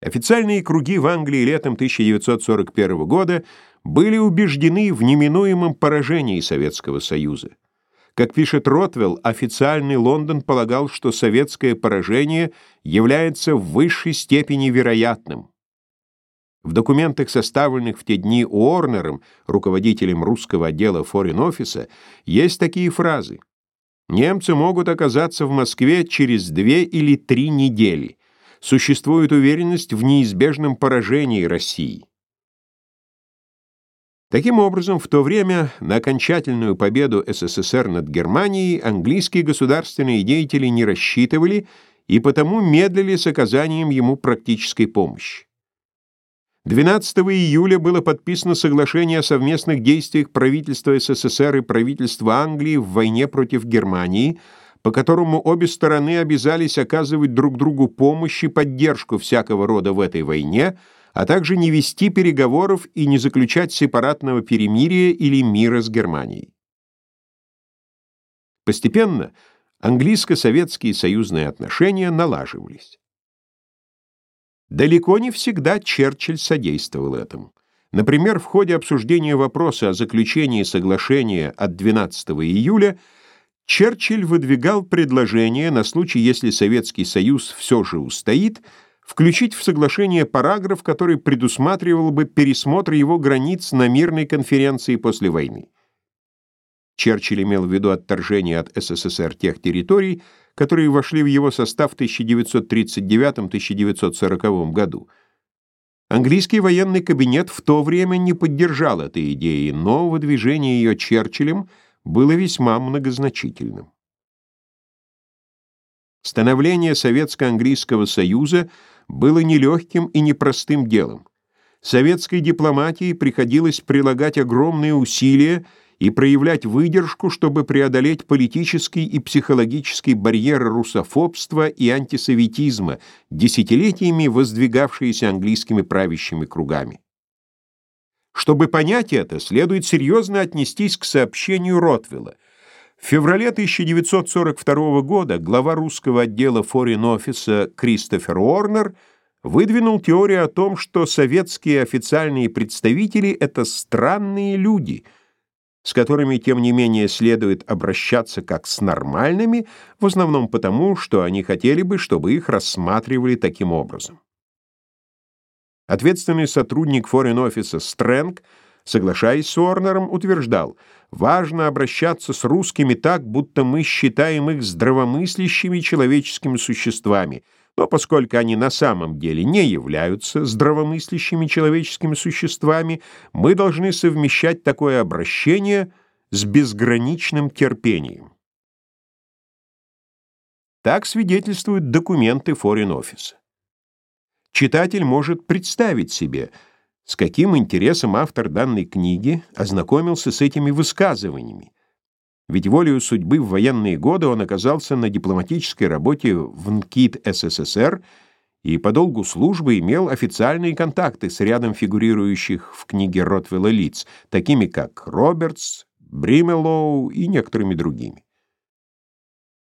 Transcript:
Официальные круги в Англии летом 1941 года были убеждены в неминуемом поражении Советского Союза. Как пишет Ротвелл, официальный Лондон полагал, что советское поражение является в высшей степени вероятным. В документах, составленных в те дни Уорнером, руководителем русского отдела Office, есть такие фразы. «Немцы могут оказаться в Москве через две или три недели существует уверенность в неизбежном поражении России. Таким образом, в то время на окончательную победу СССР над Германией английские государственные деятели не рассчитывали и потому медлили с оказанием ему практической помощи. 12 июля было подписано соглашение о совместных действиях правительства СССР и правительства Англии в войне против Германии – по которому обе стороны обязались оказывать друг другу помощь и поддержку всякого рода в этой войне, а также не вести переговоров и не заключать сепаратного перемирия или мира с Германией. Постепенно английско-советские союзные отношения налаживались. Далеко не всегда Черчилль содействовал этому. Например, в ходе обсуждения вопроса о заключении соглашения от 12 июля – Черчилль выдвигал предложение на случай, если Советский Союз все же устоит, включить в соглашение параграф, который предусматривал бы пересмотр его границ на мирной конференции после войны. Черчилль имел в виду отторжение от СССР тех территорий, которые вошли в его состав в 1939-1940 году. Английский военный кабинет в то время не поддержал этой идеи, но выдвижение ее Черчиллем – было весьма многозначительным. Становление Советско-Английского Союза было нелегким и непростым делом. Советской дипломатии приходилось прилагать огромные усилия и проявлять выдержку, чтобы преодолеть политический и психологический барьер русофобства и антисоветизма, десятилетиями воздвигавшиеся английскими правящими кругами. Чтобы понять это, следует серьезно отнестись к сообщению Ротвелла. В феврале 1942 года глава русского отдела Office Кристофер Уорнер выдвинул теорию о том, что советские официальные представители — это странные люди, с которыми, тем не менее, следует обращаться как с нормальными, в основном потому, что они хотели бы, чтобы их рассматривали таким образом. Ответственный сотрудник Office Стрэнг, соглашаясь с Уорнером, утверждал, «Важно обращаться с русскими так, будто мы считаем их здравомыслящими человеческими существами, но поскольку они на самом деле не являются здравомыслящими человеческими существами, мы должны совмещать такое обращение с безграничным терпением». Так свидетельствуют документы Office. Читатель может представить себе, с каким интересом автор данной книги ознакомился с этими высказываниями. Ведь волею судьбы в военные годы он оказался на дипломатической работе в НКИД СССР и по долгу службы имел официальные контакты с рядом фигурирующих в книге Ротвелла лиц, такими как Робертс, Бримелоу и некоторыми другими.